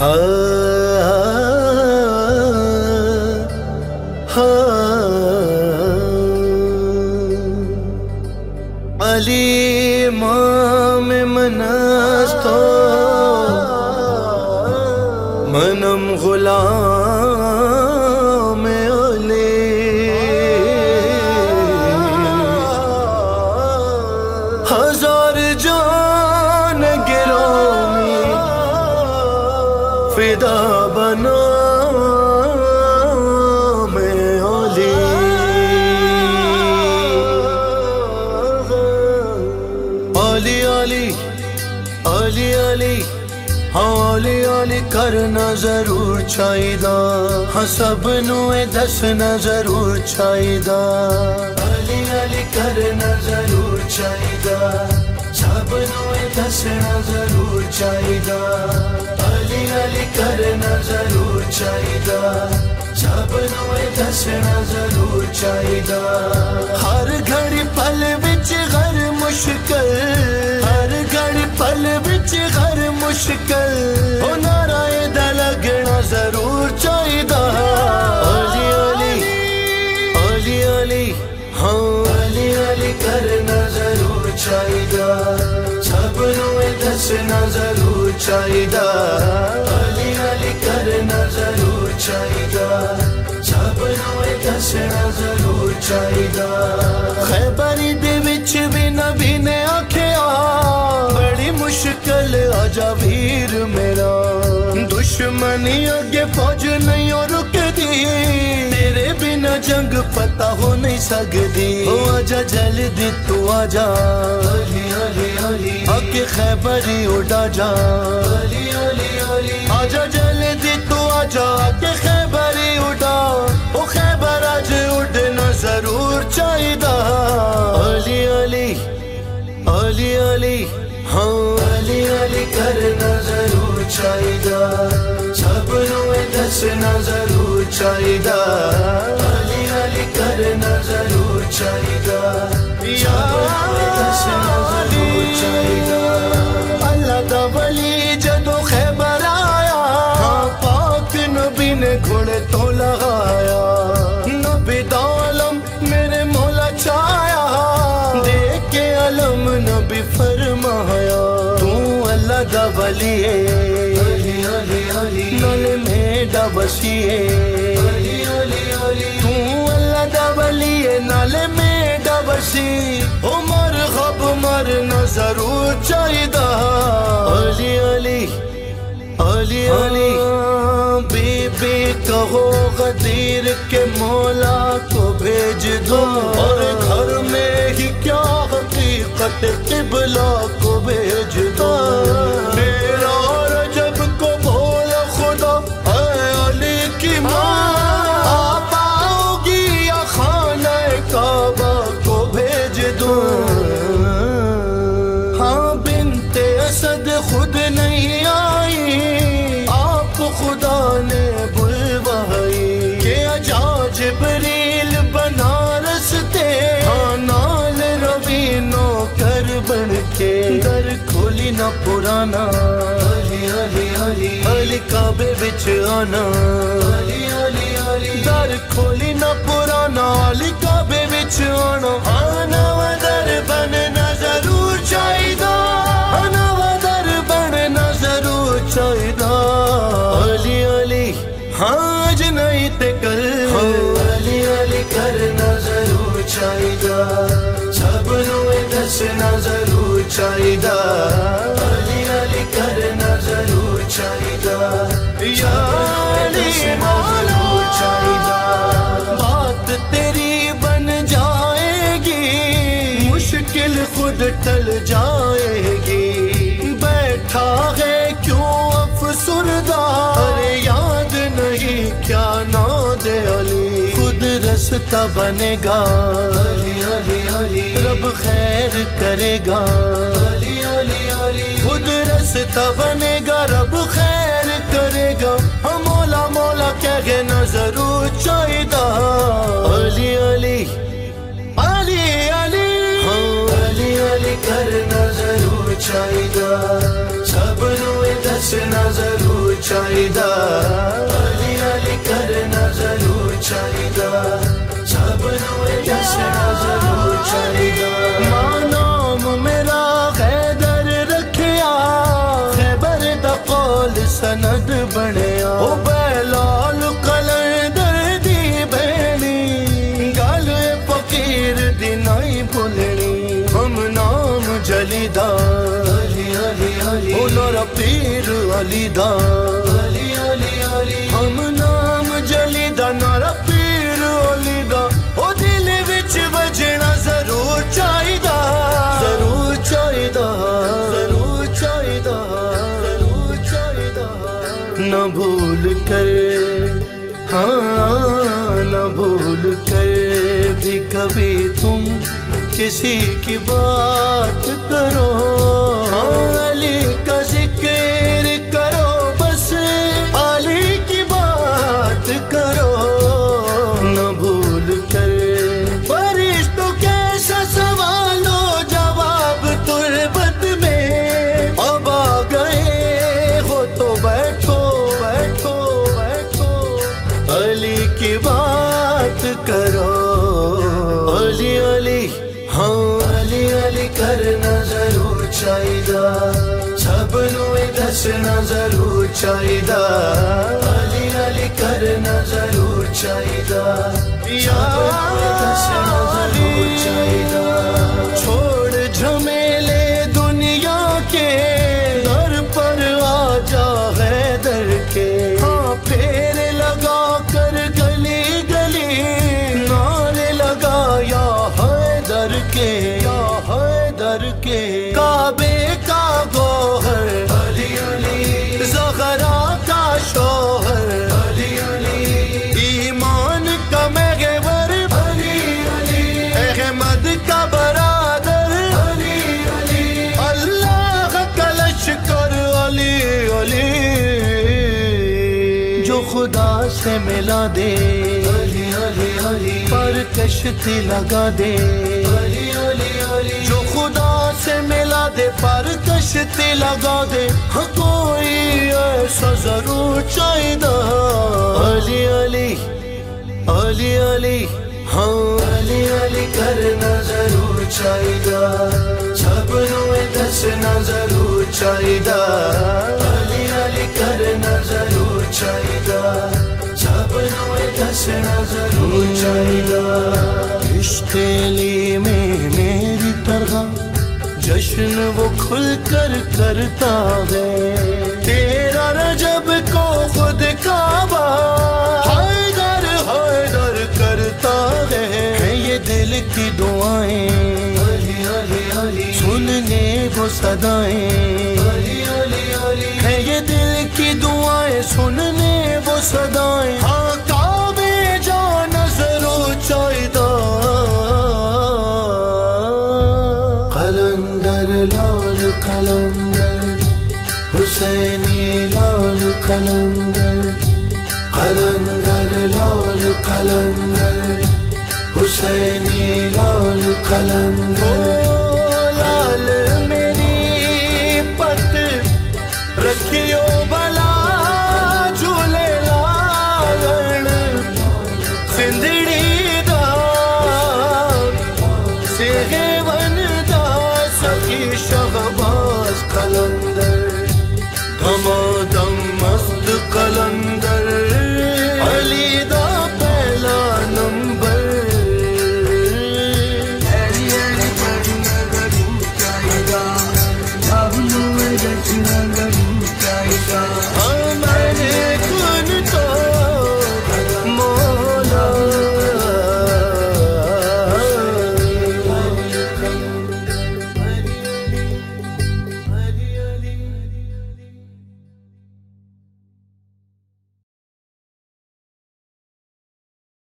ہاں، ہاں، ہاں، علی مام منستو منم غلام علی ہزار جان فدا بنا میں علی۔ علی علی علی علی۔ ہاں، علی علی، کرنا ضرور چاہیدا ہاں سب نو دسنا ضرور چاہیدا علی علی، کرنا ضرور چاہیدا سب نو دسنا ضرور چاہیدا علی علی کرنا ضرور چاہیدا سب نو دسنا ضرور چاہیدا ہر گھڑی پل وچ غر مشکل۔ ہر گھڑی پل وچ غر مشکل۔ او دا لگنا ضرور چاہیدا علی علی علی علی ہاں۔ علی علی کرنا ضرور چاہیدا سب دسنا ضرور چاہیدا علی علی کرنا ضرور چاہیدا سب دسنا ضرور چاہیدا خیبری دے وچ بھی نبی نے آکھیا، بڑی مشکل آجا ویر میرا۔ دشمنی اگے فوج نہیں اور رکدی جنگ پتا ہو نہیں سکتی او آجا جلدی تو آجا۔ علی علی علی۔ خیبری اڑا جا۔ علی علی علی۔ آجا جلدی تو آجا آکے خیبری اڑا او خیبر آج اڑنا ضرور چاہیدا علی علی۔ علی علی۔ ہاں۔ علی علی کرنا ضرور چاہیدا سب نو دسنا ضرور کرنا ضرور چاہیدا سب نو اے اللہ دا ولی جدو خیبر آیا ہاں، پاک نبی نے گھوڑے تو لگایا نبی دا علم میرے مولا چایا دیکھ کے علم نبی فرمایا تو اللہ دا ولی ہے علی علی علی بسی ہے ولی ہے نال میڈا بسی عمر غب مرنا ضرور چاہیدا علی علی علی علی۔ بی بی کہو غدیر کے مولا کو بھیج دو۔ اور گھر میں ہی کیا حقیقت قبلہ کو بھیج دو۔ نہ پرانا علی کعبے وچ آنا۔ در کھولی نہ پرانا، علی کعبے وچ آنا۔ آنا ودر بننا ضرور چاہیدا۔ آنا ودر بننا ضرور چاہیدا۔ علی علی ہاں اج نہیں تے کل۔ ہاں، علی علی کرنا ضرور چاہیدا۔ سب نو دسنا ضرور چاہیدا۔ بات تیری بن جائے گی، مشکل خود ٹل جائے گی۔ بیٹھا ہے کیوں افسردہ؟ ارے یاد نہیں کیا ناد علی۔ خود رستہ بنے گا۔ علی علی علی۔ رب خیر کرے گا۔ علی علی علی خود رستہ بنے گا، رب خیر مولا کہنا ضرور چاہیدا علی علی علی علی۔ ہاں، علی علی کرنا ضرور چاہیدا سب نو اے دسنا ضرور چاہیدا دا پیر علی دا علی علی ہم نام جلی دا پیر علی دا او دل وچ وجنا ضرور چاہیدا ضرور چاہیدا ضرور چاہیدا ضرور چاہیدا نہ بھول کر ہاں نہ بھول کر بھی کبھی تم کسی کی بات کرو ضرور چاہیے علی علی کرنا ضرور چاہیے سے ملا دے۔ علی پر کشتی لگا دے۔ علی جو خدا سے ملا دے پر کشتی لگا دے۔ ہاں، کوئی ایسا ضرور چاہیے علی علی علی علی۔ ہاں۔ علی علی کرنا ضرور چاہیے سب نو دسنا ضرور چاہیے علی علی کرنا دسنا ضرور چاہیے میں میری طرح جشن وہ کھل کر کرتا ہے تیرا رجب کو خود کعبہ حیدر حیدر کرتا ہے یہ دل کی دعائیں سننے وہ صدائیں ہے یہ دل کی دعائیں سننے وہ صدائیں قلندر لال قلندر حسینی لال قلندر قلندر لال قلندر حسینی لال قلندر۔